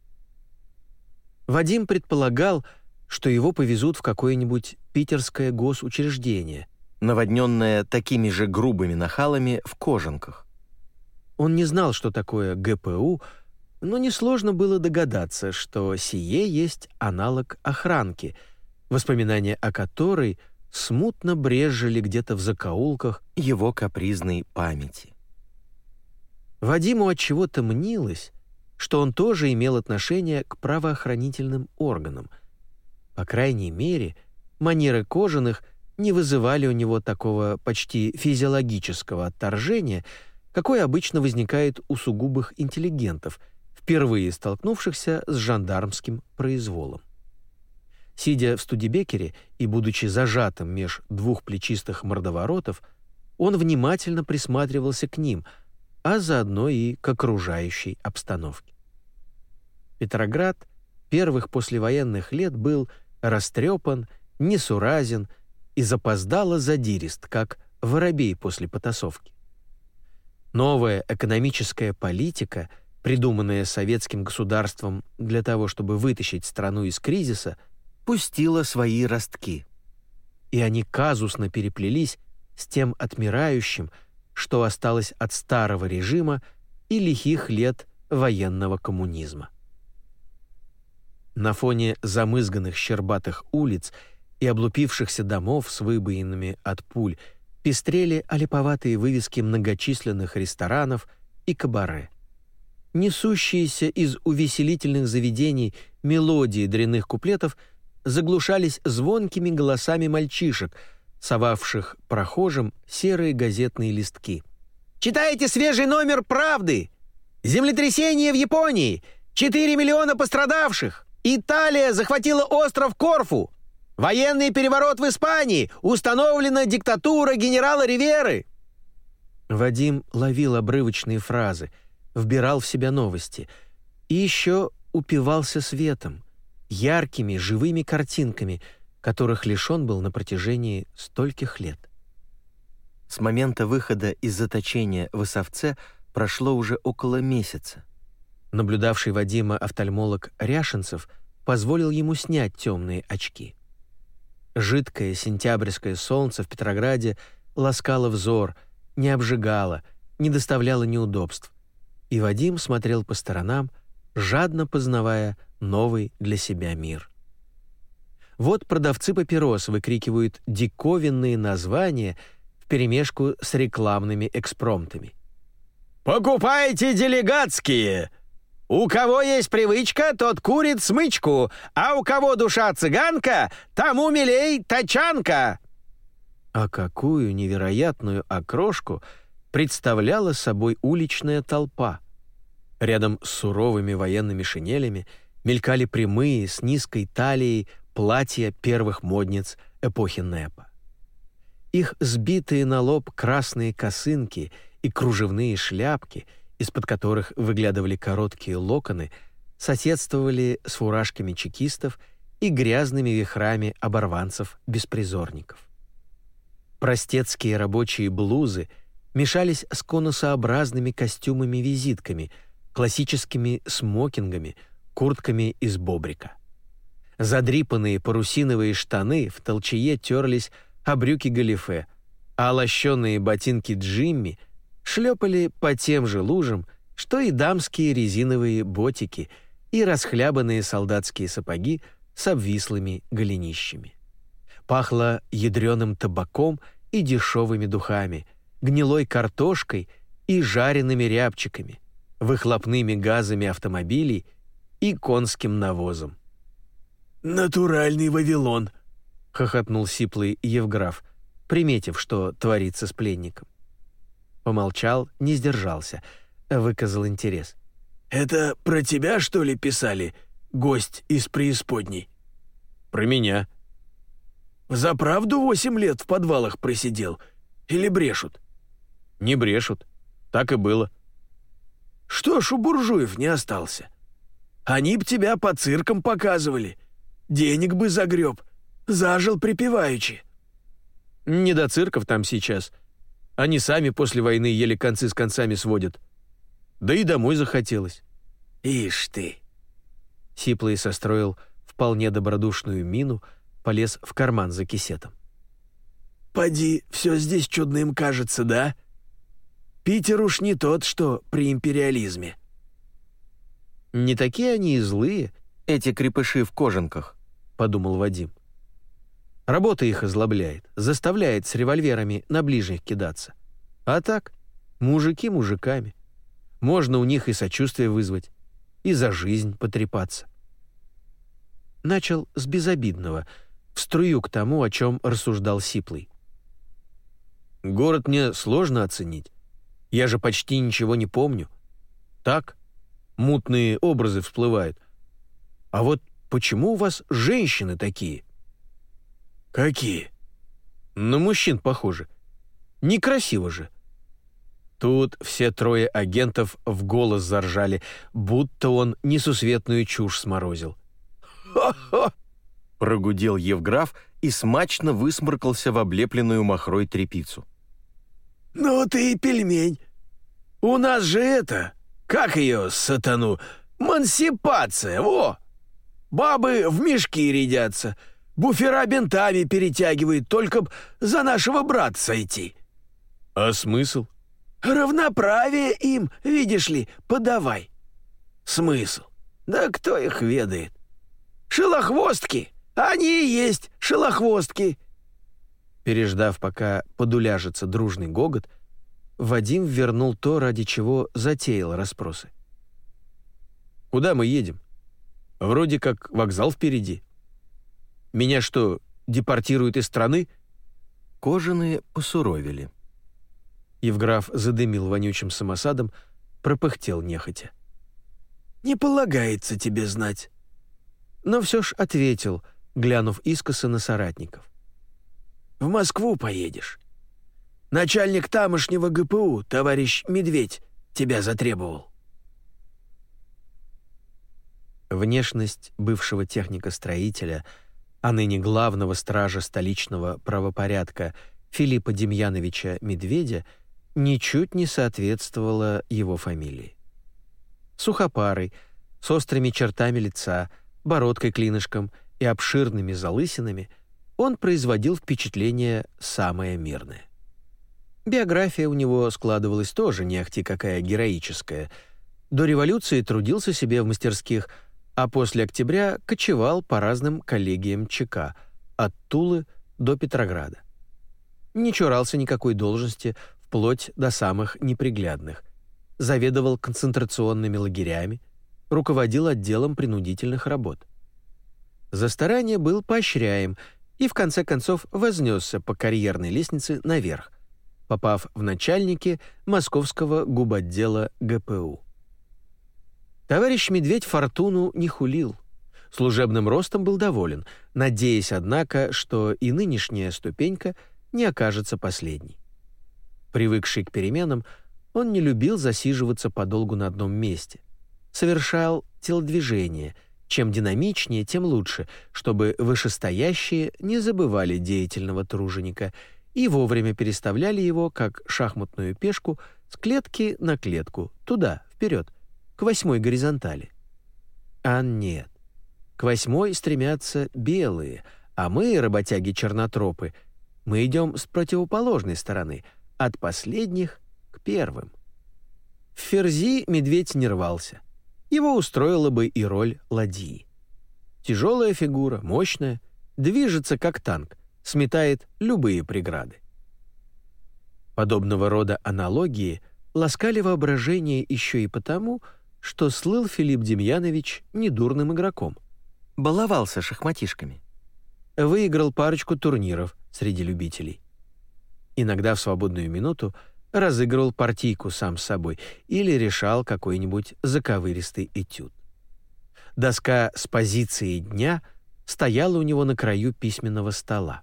Вадим предполагал, что его повезут в какое-нибудь питерское госучреждение, наводненное такими же грубыми нахалами в кожанках. Он не знал, что такое ГПУ, но несложно было догадаться, что сие есть аналог охранки, воспоминания о которой смутно брежели где-то в закоулках его капризной памяти. Вадиму от чего-то мнилось, что он тоже имел отношение к правоохранительным органам. По крайней мере, манеры кожаных не вызывали у него такого почти физиологического отторжения, какое обычно возникает у сугубых интеллигентов, впервые столкнувшихся с жандармским произволом. Сидя в студибекере и будучи зажатым меж двух плечистых мордоворотов, он внимательно присматривался к ним, а заодно и к окружающей обстановке. Петроград первых послевоенных лет был растрепан, несуразен и запоздало задирист, как воробей после потасовки. Новая экономическая политика, придуманная советским государством для того, чтобы вытащить страну из кризиса, пустила свои ростки. И они казусно переплелись с тем отмирающим, что осталось от старого режима и лихих лет военного коммунизма. На фоне замызганных щербатых улиц и облупившихся домов с выбоинами от пуль пестрели олиповатые вывески многочисленных ресторанов и кабаре. несущиеся из увеселительных заведений мелодии дрянных куплетов заглушались звонкими голосами мальчишек, совавших прохожим серые газетные листки. «Читайте свежий номер «Правды»! Землетрясение в Японии! 4 миллиона пострадавших! Италия захватила остров Корфу! Военный переворот в Испании! Установлена диктатура генерала Риверы!» Вадим ловил обрывочные фразы, вбирал в себя новости и еще упивался светом, яркими, живыми картинками, которых лишен был на протяжении стольких лет. С момента выхода из заточения в Исовце прошло уже около месяца. Наблюдавший Вадима офтальмолог Ряшенцев позволил ему снять темные очки. Жидкое сентябрьское солнце в Петрограде ласкало взор, не обжигало, не доставляло неудобств. И Вадим смотрел по сторонам, жадно познавая новый для себя мир. Вот продавцы папирос выкрикивают диковинные названия вперемешку с рекламными экспромтами. «Покупайте делегатские! У кого есть привычка, тот курит смычку, а у кого душа цыганка, тому милей тачанка!» А какую невероятную окрошку представляла собой уличная толпа! Рядом с суровыми военными шинелями мелькали прямые с низкой талией платья первых модниц эпохи НЭПа. Их сбитые на лоб красные косынки и кружевные шляпки, из-под которых выглядывали короткие локоны, соседствовали с фуражками чекистов и грязными вихрами оборванцев-беспризорников. Простецкие рабочие блузы мешались с конусообразными костюмами-визитками — классическими смокингами, куртками из бобрика. Задрипанные парусиновые штаны в толчее терлись о брюки галифе, а лощеные ботинки Джимми шлепали по тем же лужам, что и дамские резиновые ботики и расхлябанные солдатские сапоги с обвислыми голенищами. Пахло ядреным табаком и дешевыми духами, гнилой картошкой и жареными рябчиками, выхлопными газами автомобилей и конским навозом. «Натуральный Вавилон!» — хохотнул сиплый Евграф, приметив, что творится с пленником. Помолчал, не сдержался, выказал интерес. «Это про тебя, что ли, писали, гость из преисподней?» «Про меня». «За правду восемь лет в подвалах просидел? Или брешут?» «Не брешут. Так и было». Что ж у буржуев не остался? Они б тебя по циркам показывали. Денег бы загреб. Зажил припеваючи. Не до цирков там сейчас. Они сами после войны еле концы с концами сводят. Да и домой захотелось. Ишь ты. Сиплый состроил вполне добродушную мину, полез в карман за кисетом. «Поди, все здесь чудным кажется, да?» Питер уж не тот, что при империализме. «Не такие они и злые, эти крепыши в кожанках», — подумал Вадим. Работа их озлобляет, заставляет с револьверами на ближних кидаться. А так, мужики мужиками. Можно у них и сочувствие вызвать, и за жизнь потрепаться. Начал с безобидного, в струю к тому, о чем рассуждал Сиплый. «Город мне сложно оценить. Я же почти ничего не помню. Так, мутные образы всплывают. А вот почему у вас женщины такие? Какие? На мужчин похожи. Некрасиво же. Тут все трое агентов в голос заржали, будто он несусветную чушь сморозил. «Хо-хо!» — прогудел Евграф и смачно высморкался в облепленную махрой трепицу. «Ну ты и пельмень. У нас же это, как ее, сатану, мансипация, во! Бабы в мешки рядятся, буфера бинтами перетягивают, только б за нашего брата сойти». «А смысл?» «Равноправие им, видишь ли, подавай». «Смысл? Да кто их ведает? Шелохвостки! Они и есть шелохвостки!» Переждав, пока подуляжется дружный гогот, Вадим вернул то, ради чего затеял расспросы. Куда мы едем? Вроде как вокзал впереди. Меня что, депортируют из страны?» Кожаные посуровили. Евграф задымил вонючим самосадом, пропыхтел нехотя. «Не полагается тебе знать». Но все ж ответил, глянув искоса на соратников. «В Москву поедешь. Начальник тамошнего ГПУ, товарищ Медведь, тебя затребовал». Внешность бывшего техника-строителя, а ныне главного стража столичного правопорядка Филиппа Демьяновича Медведя ничуть не соответствовала его фамилии. Сухопарый, с острыми чертами лица, бородкой клинышком и обширными залысинами, он производил впечатление самое мирное. Биография у него складывалась тоже не ахти какая героическая. До революции трудился себе в мастерских, а после октября кочевал по разным коллегиям ЧК, от Тулы до Петрограда. Не чурался никакой должности, вплоть до самых неприглядных. Заведовал концентрационными лагерями, руководил отделом принудительных работ. За старание был поощряем и в конце концов вознесся по карьерной лестнице наверх, попав в начальники московского губотдела ГПУ. Товарищ Медведь фортуну не хулил. Служебным ростом был доволен, надеясь, однако, что и нынешняя ступенька не окажется последней. Привыкший к переменам, он не любил засиживаться подолгу на одном месте. Совершал телодвижения. Чем динамичнее, тем лучше, чтобы вышестоящие не забывали деятельного труженика — и вовремя переставляли его, как шахматную пешку, с клетки на клетку, туда, вперед, к восьмой горизонтали. А нет. К восьмой стремятся белые, а мы, работяги-чернотропы, мы идем с противоположной стороны, от последних к первым. В Ферзи медведь не рвался. Его устроила бы и роль ладьи. Тяжелая фигура, мощная, движется как танк, сметает любые преграды. Подобного рода аналогии ласкали воображение еще и потому, что слыл Филипп Демьянович недурным игроком. Баловался шахматишками. Выиграл парочку турниров среди любителей. Иногда в свободную минуту разыгрывал партийку сам с собой или решал какой-нибудь заковыристый этюд. Доска с позицией дня стояла у него на краю письменного стола.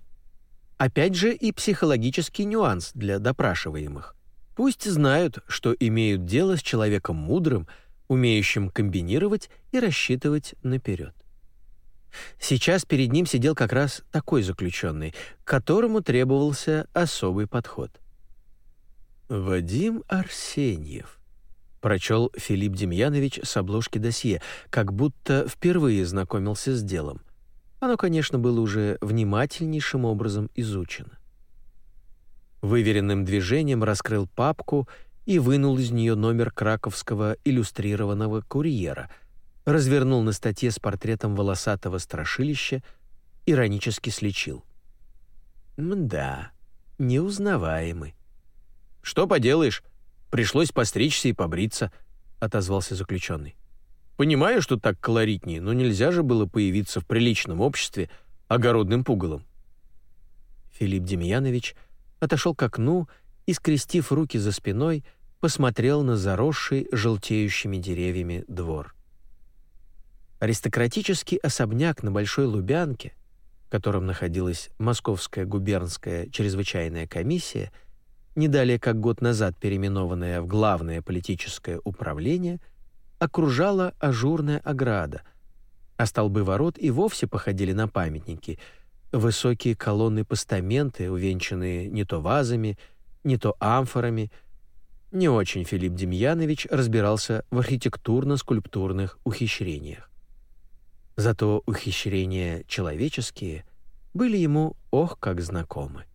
Опять же и психологический нюанс для допрашиваемых. Пусть знают, что имеют дело с человеком мудрым, умеющим комбинировать и рассчитывать наперед. Сейчас перед ним сидел как раз такой заключенный, которому требовался особый подход. «Вадим Арсеньев», — прочел Филипп Демьянович с обложки досье, как будто впервые знакомился с делом. Оно, конечно, было уже внимательнейшим образом изучено. Выверенным движением раскрыл папку и вынул из нее номер краковского иллюстрированного курьера, развернул на статье с портретом волосатого страшилища, иронически слечил. «Мда, неузнаваемый». «Что поделаешь, пришлось постричься и побриться», — отозвался заключенный. Понимаю, что так колоритнее, но нельзя же было появиться в приличном обществе огородным пугалом. Филипп Демьянович отошел к окну и, скрестив руки за спиной, посмотрел на заросший желтеющими деревьями двор. Аристократический особняк на Большой Лубянке, в котором находилась Московская губернская чрезвычайная комиссия, не как год назад переименованная в Главное политическое управление – окружала ажурная ограда, а столбы ворот и вовсе походили на памятники. Высокие колонны-постаменты, увенчанные не то вазами, не то амфорами. Не очень Филипп Демьянович разбирался в архитектурно-скульптурных ухищрениях. Зато ухищрения человеческие были ему ох как знакомы.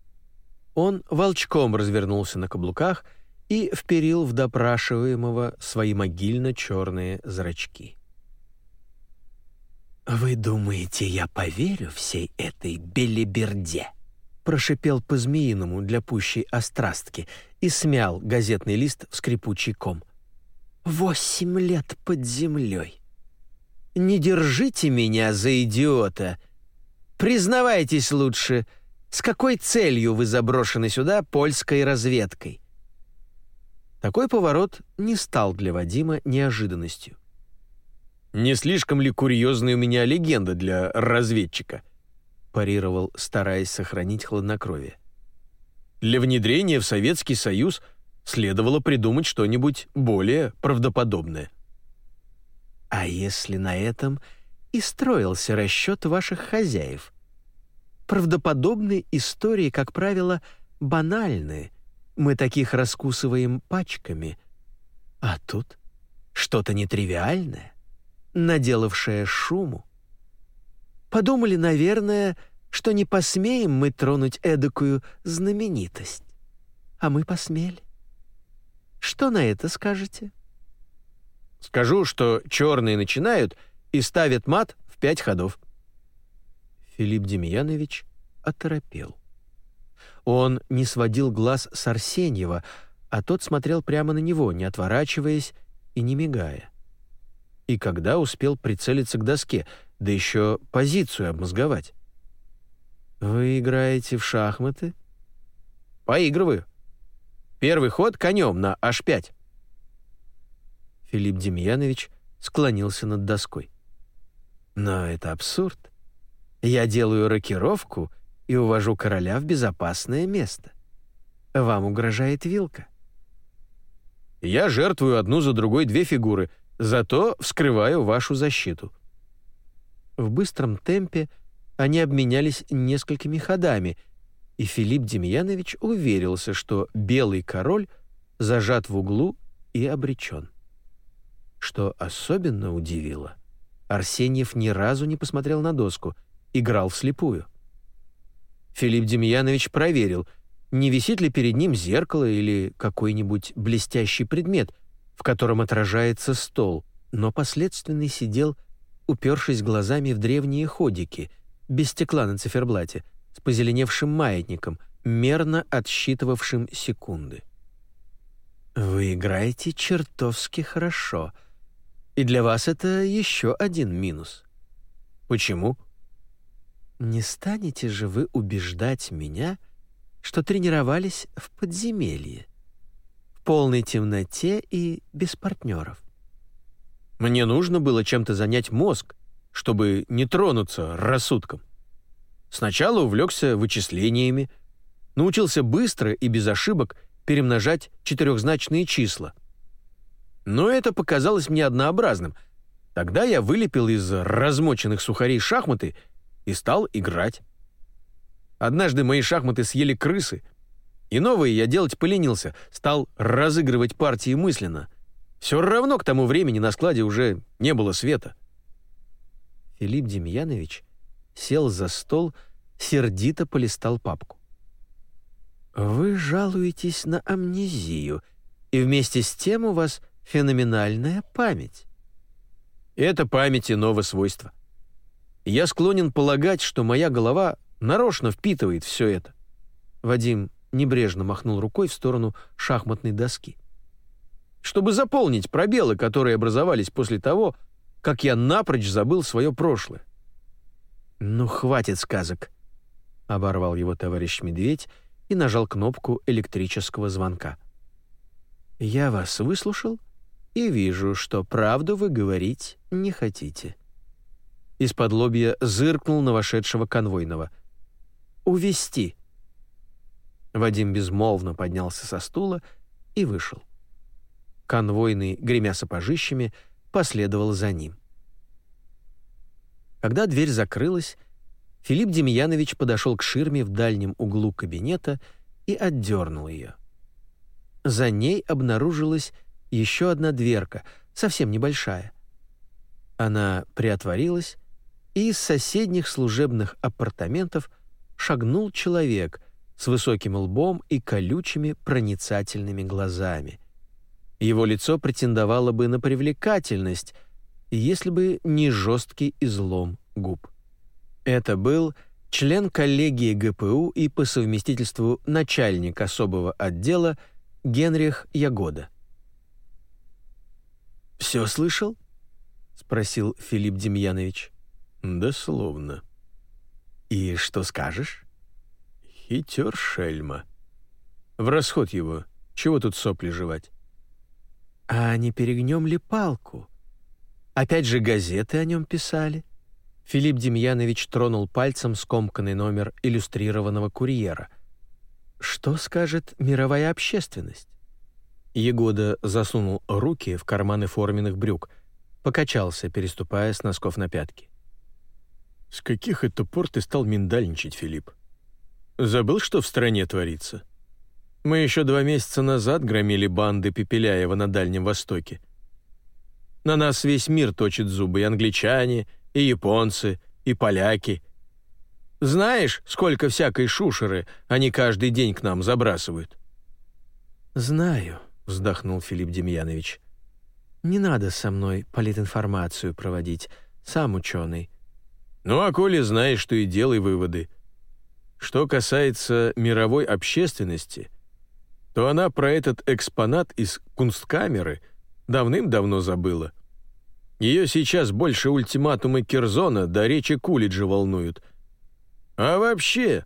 Он волчком развернулся на каблуках — и вперил в допрашиваемого свои могильно-черные зрачки. «Вы думаете, я поверю всей этой белиберде?» Прошипел по-змеиному для пущей острастки и смял газетный лист в скрипучий ком. «Восемь лет под землей. не держите меня за идиота. Признавайтесь лучше, с какой целью вы заброшены сюда польской разведкой?» Такой поворот не стал для Вадима неожиданностью. «Не слишком ли курьезная у меня легенда для разведчика?» Парировал, стараясь сохранить хладнокровие. «Для внедрения в Советский Союз следовало придумать что-нибудь более правдоподобное». «А если на этом и строился расчет ваших хозяев?» Правдоподобные истории, как правило, банальны. Мы таких раскусываем пачками. А тут что-то нетривиальное, наделавшее шуму. Подумали, наверное, что не посмеем мы тронуть эдакую знаменитость. А мы посмели. Что на это скажете? Скажу, что черные начинают и ставят мат в пять ходов. Филипп Демьянович оторопел. Он не сводил глаз с Арсеньева, а тот смотрел прямо на него, не отворачиваясь и не мигая. И когда успел прицелиться к доске, да еще позицию обмозговать? «Вы играете в шахматы?» «Поигрываю. Первый ход конем на h5». Филипп Демьянович склонился над доской. «Но это абсурд. Я делаю рокировку и увожу короля в безопасное место. Вам угрожает вилка». «Я жертвую одну за другой две фигуры, зато вскрываю вашу защиту». В быстром темпе они обменялись несколькими ходами, и Филипп Демьянович уверился, что белый король зажат в углу и обречен. Что особенно удивило, Арсеньев ни разу не посмотрел на доску — играл вслепую. Филипп Демьянович проверил, не висит ли перед ним зеркало или какой-нибудь блестящий предмет, в котором отражается стол, но последственный сидел, упершись глазами в древние ходики, без стекла на циферблате, с позеленевшим маятником, мерно отсчитывавшим секунды. «Вы играете чертовски хорошо, и для вас это еще один минус». «Почему?» Не станете же вы убеждать меня, что тренировались в подземелье, полной темноте и без партнеров? Мне нужно было чем-то занять мозг, чтобы не тронуться рассудком. Сначала увлекся вычислениями, научился быстро и без ошибок перемножать четырехзначные числа. Но это показалось мне однообразным. Тогда я вылепил из размоченных сухарей шахматы — и стал играть. Однажды мои шахматы съели крысы, и новые я делать поленился, стал разыгрывать партии мысленно. Все равно к тому времени на складе уже не было света. Филипп Демьянович сел за стол, сердито полистал папку. «Вы жалуетесь на амнезию, и вместе с тем у вас феноменальная память». «Это память иного свойства», я склонен полагать, что моя голова нарочно впитывает все это. Вадим небрежно махнул рукой в сторону шахматной доски. Чтобы заполнить пробелы, которые образовались после того, как я напрочь забыл свое прошлое. «Ну, хватит сказок», — оборвал его товарищ Медведь и нажал кнопку электрического звонка. «Я вас выслушал и вижу, что правду вы говорить не хотите» из-под лобья зыркнул на вошедшего конвойного. «Увести!» Вадим безмолвно поднялся со стула и вышел. Конвойный, гремя сапожищами, последовал за ним. Когда дверь закрылась, Филипп Демьянович подошел к ширме в дальнем углу кабинета и отдернул ее. За ней обнаружилась еще одна дверка, совсем небольшая. Она приотворилась, и из соседних служебных апартаментов шагнул человек с высоким лбом и колючими проницательными глазами. Его лицо претендовало бы на привлекательность, если бы не жесткий излом губ. Это был член коллегии ГПУ и по совместительству начальник особого отдела Генрих Ягода. «Все слышал?» — спросил Филипп Демьянович. «Дословно». «И что скажешь?» «Хитер шельма. В расход его. Чего тут сопли жевать?» «А не перегнем ли палку? Опять же газеты о нем писали?» Филипп Демьянович тронул пальцем скомканный номер иллюстрированного курьера. «Что скажет мировая общественность?» Егода засунул руки в карманы форменных брюк, покачался, переступая с носков на пятки. «С каких это пор ты стал миндальничать, Филипп? Забыл, что в стране творится? Мы еще два месяца назад громили банды Пепеляева на Дальнем Востоке. На нас весь мир точит зубы, и англичане, и японцы, и поляки. Знаешь, сколько всякой шушеры они каждый день к нам забрасывают?» «Знаю», — вздохнул Филипп Демьянович. «Не надо со мной политинформацию проводить, сам ученый». «Ну, а коли знаешь, что и делай выводы. Что касается мировой общественности, то она про этот экспонат из кунсткамеры давным-давно забыла. Ее сейчас больше ультиматумы Кирзона до речи Кулиджа волнуют. А вообще,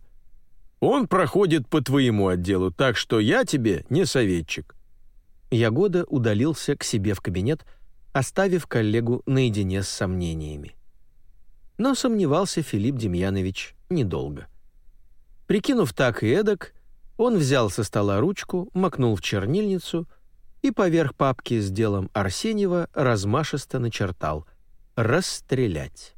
он проходит по твоему отделу, так что я тебе не советчик. Ягода удалился к себе в кабинет, оставив коллегу наедине с сомнениями. Но сомневался Филипп Демьянович недолго. Прикинув так и эдак, он взял со стола ручку, макнул в чернильницу и поверх папки с делом Арсеньева размашисто начертал «Расстрелять».